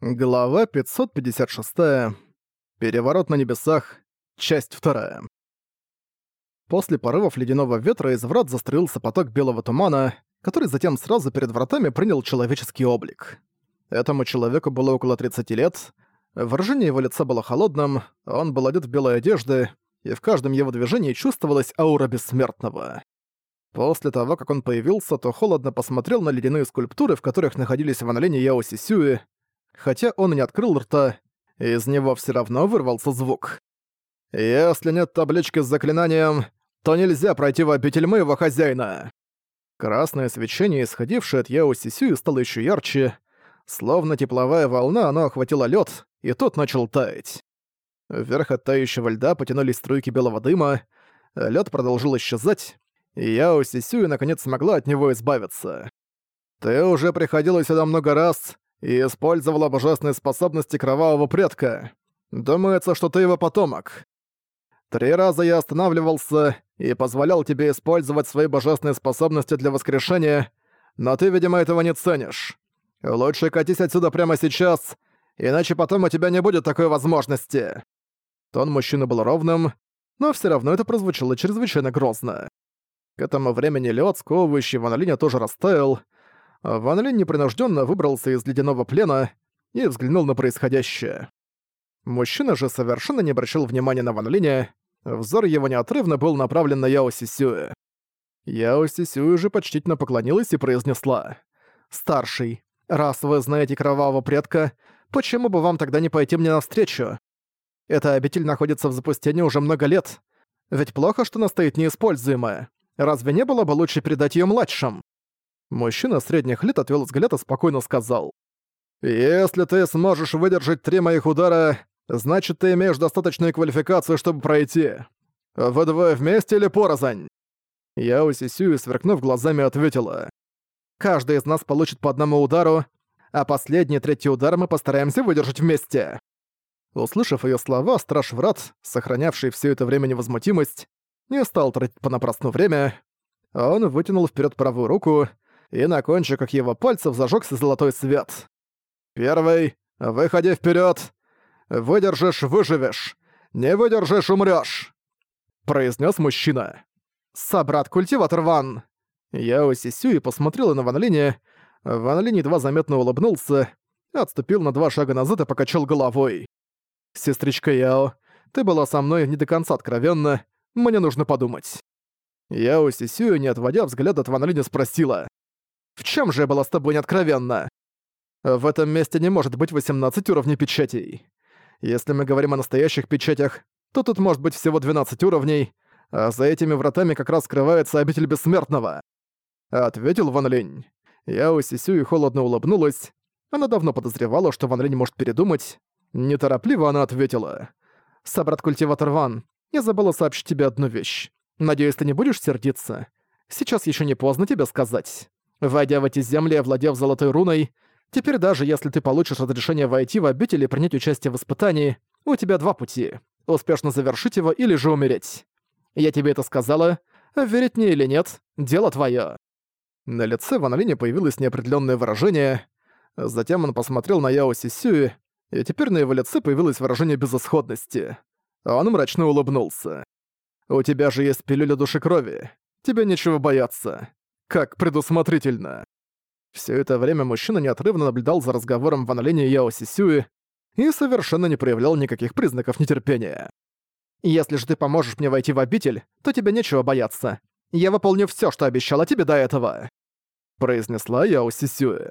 Глава 556. Переворот на небесах. Часть 2. После порывов ледяного ветра из врат застроился поток белого тумана, который затем сразу перед вратами принял человеческий облик. Этому человеку было около 30 лет, выражение его лица было холодным, он был одет в белые одежды, и в каждом его движении чувствовалась аура бессмертного. После того, как он появился, то холодно посмотрел на ледяные скульптуры, в которых находились в Аналине Яо Сисюи, хотя он не открыл рта, из него все равно вырвался звук. «Если нет таблички с заклинанием, то нельзя пройти в обитель моего хозяина!» Красное свечение, исходившее от Яо Сисюи, стало еще ярче. Словно тепловая волна, оно охватило лед, и тот начал таять. Вверх от тающего льда потянулись струйки белого дыма, лед продолжил исчезать, и Яо Сисюи наконец смогла от него избавиться. «Ты уже приходила сюда много раз, и использовала божественные способности кровавого предка. Думается, что ты его потомок. Три раза я останавливался и позволял тебе использовать свои божественные способности для воскрешения, но ты, видимо, этого не ценишь. Лучше катись отсюда прямо сейчас, иначе потом у тебя не будет такой возможности». Тон мужчины был ровным, но все равно это прозвучало чрезвычайно грозно. К этому времени лед, сковывающий Ван тоже растаял, Ван Линь непринужденно выбрался из ледяного плена и взглянул на происходящее. Мужчина же совершенно не обращал внимания на Ван Линя, взор его неотрывно был направлен на Яо Сисюэ. Яо Сисюэ же почтительно поклонилась и произнесла. «Старший, раз вы знаете кровавого предка, почему бы вам тогда не пойти мне навстречу? Эта обитель находится в запустении уже много лет. Ведь плохо, что она стоит неиспользуемая. Разве не было бы лучше передать ее младшим?» Мужчина средних лет отвел взгляд и спокойно сказал. «Если ты сможешь выдержать три моих удара, значит, ты имеешь достаточную квалификацию, чтобы пройти. Вы двое вместе или порознь?» Я у Сисюи, сверкнув глазами, ответила. «Каждый из нас получит по одному удару, а последний третий удар мы постараемся выдержать вместе». Услышав ее слова, страж врат, сохранявший все это время невозмутимость, не стал тратить понапрасну время. Он вытянул вперед правую руку, и на кончиках его пальцев зажёгся золотой свет. «Первый, выходи вперед. Выдержишь — выживешь. Не выдержишь — умрёшь!» произнес мужчина. «Собрат-культиватор Ван!» Я усисю и посмотрела на Ван Линя. Ван Линь едва заметно улыбнулся, отступил на два шага назад и покачал головой. «Сестричка Яо, ты была со мной не до конца откровенна, мне нужно подумать». Яо Сисюю, не отводя взгляд от Ван Линя, спросила. В чем же я была с тобой неоткровенна? В этом месте не может быть 18 уровней печатей. Если мы говорим о настоящих печатях, то тут может быть всего 12 уровней, а за этими вратами как раз скрывается обитель бессмертного. Ответил Ван Линь. Я у и холодно улыбнулась. Она давно подозревала, что Ван Линь может передумать. Неторопливо она ответила. «Собрат-культиватор Ван, я забыла сообщить тебе одну вещь. Надеюсь, ты не будешь сердиться? Сейчас еще не поздно тебе сказать. Войдя в эти земли овладев золотой руной, теперь даже если ты получишь разрешение войти в обитель и принять участие в испытании, у тебя два пути — успешно завершить его или же умереть. Я тебе это сказала, верить мне или нет, дело твое. На лице Ван Линя появилось неопределённое выражение, затем он посмотрел на Яо Сисюи, и теперь на его лице появилось выражение безысходности. Он мрачно улыбнулся. «У тебя же есть пилюля души крови. Тебе нечего бояться. Как предусмотрительно. Все это время мужчина неотрывно наблюдал за разговором Ван Линя и Яо Сисюи и совершенно не проявлял никаких признаков нетерпения. «Если же ты поможешь мне войти в обитель, то тебе нечего бояться. Я выполню все, что обещала тебе до этого», — произнесла Яо Сисюи.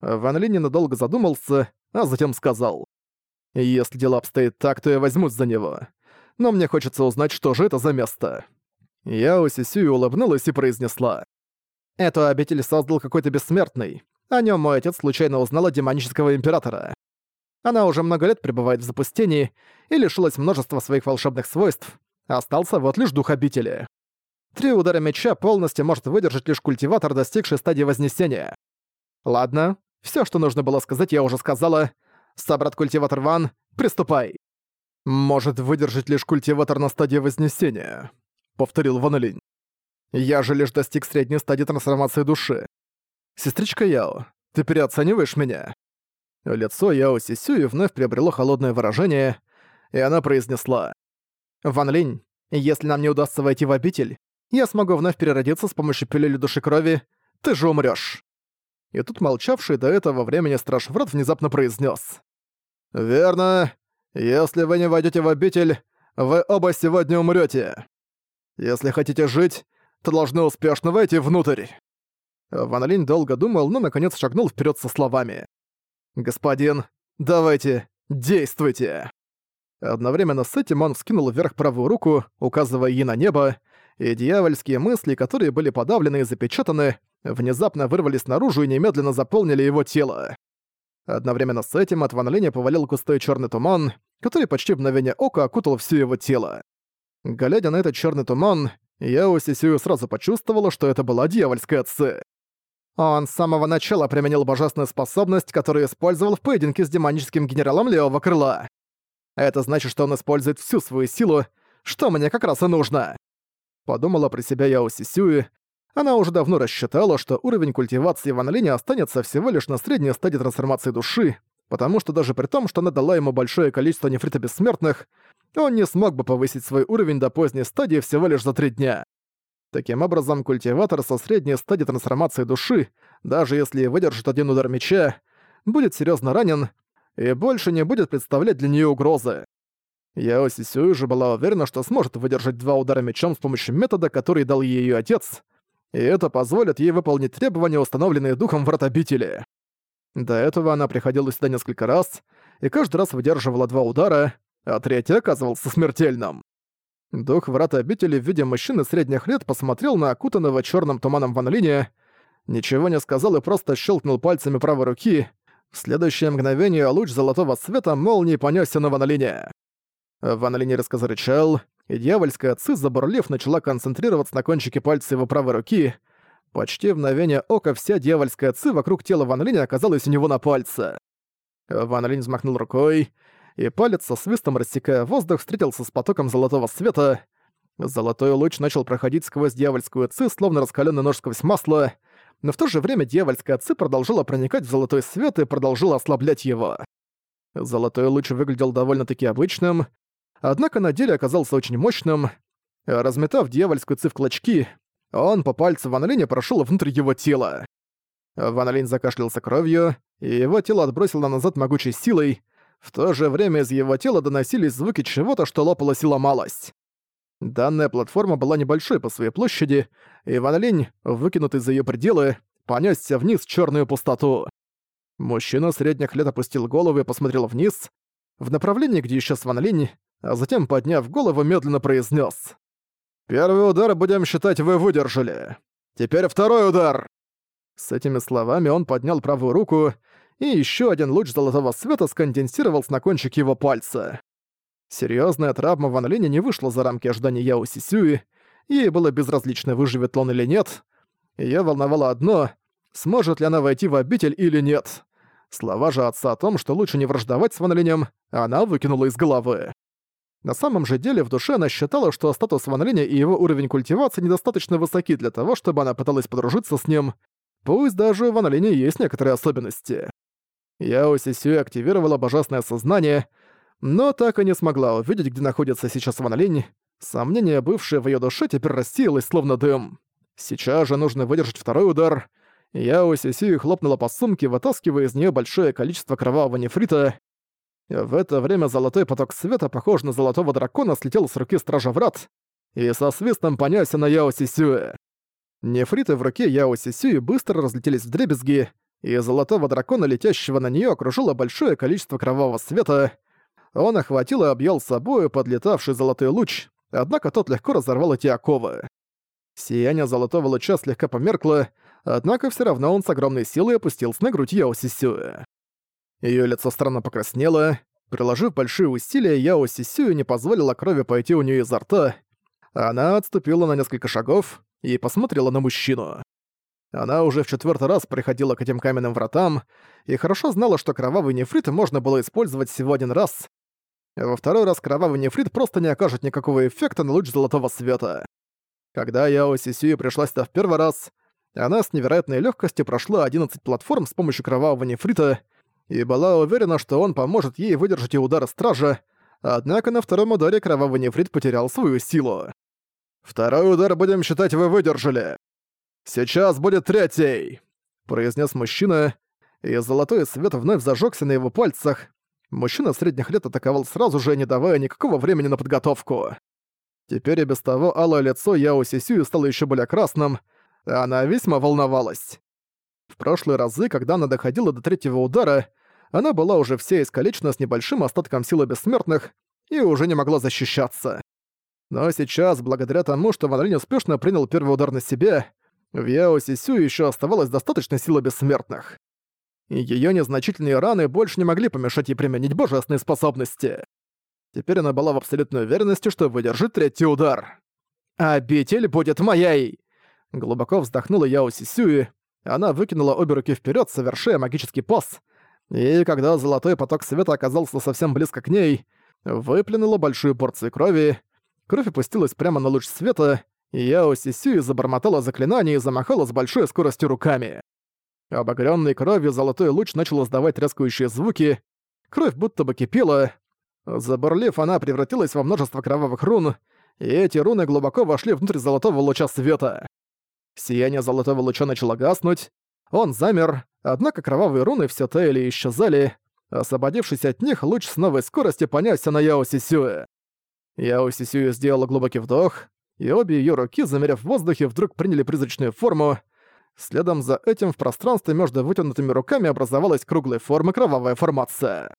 Ван Линь ненадолго задумался, а затем сказал. «Если дело обстоит так, то я возьмусь за него. Но мне хочется узнать, что же это за место». Яо Сисюи улыбнулась и произнесла. Эту обитель создал какой-то бессмертный. О нем мой отец случайно узнал от демонического императора. Она уже много лет пребывает в запустении и лишилась множества своих волшебных свойств. Остался вот лишь дух обители. Три удара меча полностью может выдержать лишь культиватор, достигший стадии Вознесения. Ладно, все, что нужно было сказать, я уже сказала. Собрат-культиватор Ван, приступай. Может выдержать лишь культиватор на стадии Вознесения, повторил Ван Линь. Я же лишь достиг средней стадии трансформации души. Сестричка Яо, ты переоцениваешь меня? Лицо Яо Сисюи вновь приобрело холодное выражение, и она произнесла. «Ван Линь, если нам не удастся войти в обитель, я смогу вновь переродиться с помощью пилюли души крови, ты же умрёшь». И тут молчавший до этого времени страж врат внезапно произнес: «Верно. Если вы не войдете в обитель, вы оба сегодня умрете. Если хотите жить, то должны успешно войти внутрь». Ван Линь долго думал, но наконец шагнул вперед со словами. «Господин, давайте, действуйте!» Одновременно с этим он вскинул вверх правую руку, указывая ей на небо, и дьявольские мысли, которые были подавлены и запечатаны, внезапно вырвались наружу и немедленно заполнили его тело. Одновременно с этим от Ван Линя повалил густой черный туман, который почти в мгновение ока окутал все его тело. Глядя на этот черный туман, Яо Сисюю сразу почувствовала, что это была дьявольская ци. Он с самого начала применил божественную способность, которую использовал в поединке с демоническим генералом Левого Крыла. Это значит, что он использует всю свою силу, что мне как раз и нужно. Подумала про себя Яо Сисюи. Она уже давно рассчитала, что уровень культивации Ван Линя останется всего лишь на средней стадии трансформации души, потому что даже при том, что она дала ему большое количество нефрита бессмертных, он не смог бы повысить свой уровень до поздней стадии всего лишь за три дня. Таким образом, культиватор со средней стадии трансформации души, даже если выдержит один удар меча, будет серьезно ранен и больше не будет представлять для нее угрозы. Яо Сисюи же была уверена, что сможет выдержать два удара мечом с помощью метода, который дал ей ее отец, и это позволит ей выполнить требования, установленные духом врат обители. До этого она приходила сюда несколько раз, и каждый раз выдерживала два удара, а третий оказывался смертельным. Дух врата обители в виде мужчины средних лет посмотрел на окутанного черным туманом Ван ничего не сказал и просто щелкнул пальцами правой руки. В следующее мгновение луч золотого света молнией понесся на Ван Линя. Ван резко зарычал, и дьявольская ци, забурлив, начала концентрироваться на кончике пальца его правой руки. Почти в мгновение ока вся дьявольская ци вокруг тела Ван Линя оказалась у него на пальце. Ван Линь взмахнул рукой, и палец со свистом, рассекая воздух, встретился с потоком золотого света. Золотой луч начал проходить сквозь дьявольскую ци, словно раскалённый нож сквозь масло, но в то же время дьявольская ци продолжила проникать в золотой свет и продолжила ослаблять его. Золотой луч выглядел довольно-таки обычным, однако на деле оказался очень мощным. Разметав дьявольскую ци в клочки, он по пальцу Ван Линя прошёл внутрь его тела. Ван Линь закашлялся кровью, и его тело отбросило назад могучей силой, в то же время из его тела доносились звуки чего-то, что лопалось и ломалось. Данная платформа была небольшой по своей площади, и Ван Линь, выкинутый за ее пределы, понесся вниз в черную пустоту. Мужчина средних лет опустил голову и посмотрел вниз, в направлении, где исчез Ван Линь, а затем, подняв голову, медленно произнес: «Первый удар, будем считать, вы выдержали. Теперь второй удар!» С этими словами он поднял правую руку, и еще один луч золотого света сконденсировался на кончике его пальца. Серьезная травма Ван Линя не вышла за рамки ожидания Яо Сисюи, ей было безразлично, выживет он или нет. Её волновало одно — сможет ли она войти в обитель или нет. Слова же отца о том, что лучше не враждовать с Ван Линем, она выкинула из головы. На самом же деле в душе она считала, что статус Ван и его уровень культивации недостаточно высоки для того, чтобы она пыталась подружиться с ним, пусть даже у Ван есть некоторые особенности. Яо Сисюэ активировала божественное сознание, но так и не смогла увидеть, где находится сейчас Ван. Сомнение, бывшее в её душе, теперь рассеялось словно дым. Сейчас же нужно выдержать второй удар. Яо Сисюэ хлопнула по сумке, вытаскивая из неё большое количество кровавого нефрита. В это время золотой поток света, похожий на золотого дракона, слетел с руки Стража Врат и со свистом понёсся на Яо Сисюэ. Нефриты в руке Яо Сисюэ быстро разлетелись в дребезги, и золотого дракона, летящего на нее, окружило большое количество кровавого света. Он охватил и объял собою подлетавший золотой луч, однако тот легко разорвал эти оковы. Сияние золотого луча слегка померкло, однако все равно он с огромной силой опустился на грудь Яо Сисюэ. Её лицо странно покраснело. Приложив большие усилия, Яо Сисюэ не позволила крови пойти у неё изо рта. Она отступила на несколько шагов и посмотрела на мужчину. Она уже в четвертый раз приходила к этим каменным вратам и хорошо знала, что кровавый нефрит можно было использовать всего один раз. Во второй раз кровавый нефрит просто не окажет никакого эффекта на луч золотого света. Когда Яо Сисюи пришла сюда в первый раз, она с невероятной легкостью прошла 11 платформ с помощью кровавого нефрита, и была уверена, что он поможет ей выдержать и удары стража, однако на втором ударе кровавый нефрит потерял свою силу. «Второй удар будем считать вы выдержали. Сейчас будет третий!» произнес мужчина, и золотой свет вновь зажегся на его пальцах. Мужчина средних лет атаковал сразу же, не давая никакого времени на подготовку. Теперь и без того алое лицо Яо Сисюи стало еще более красным, а она весьма волновалась. В прошлые разы, когда она доходила до третьего удара, она была уже вся искалечена с небольшим остатком силы бессмертных и уже не могла защищаться. Но сейчас, благодаря тому, что Ван Линь успешно принял первый удар на себя, в Яо Сисю еще оставалось достаточно силы бессмертных. Её незначительные раны больше не могли помешать ей применить божественные способности. Теперь она была в абсолютной уверенности, что выдержит третий удар. «Обитель будет моей!» Глубоко вздохнула Яо Сисюи, она выкинула обе руки вперед, совершая магический пас, и когда золотой поток света оказался совсем близко к ней, выплюнула большую порцию крови. Кровь опустилась прямо на луч света, и Яо Сисюи забормотала заклинание и замахала с большой скоростью руками. Обогрённый кровью золотой луч начал издавать трескающие звуки, кровь будто бы кипела. Забурлив, она превратилась во множество кровавых рун, и эти руны глубоко вошли внутрь золотого луча света. Сияние золотого луча начало гаснуть, он замер, однако кровавые руны все таяли и исчезали, освободившись от них, луч с новой скоростью понесся на Яо Сисюэ. Сделала глубокий вдох, и обе ее руки, замерев в воздухе, вдруг приняли призрачную форму. Следом за этим в пространстве между вытянутыми руками образовалась круглой формы кровавая формация.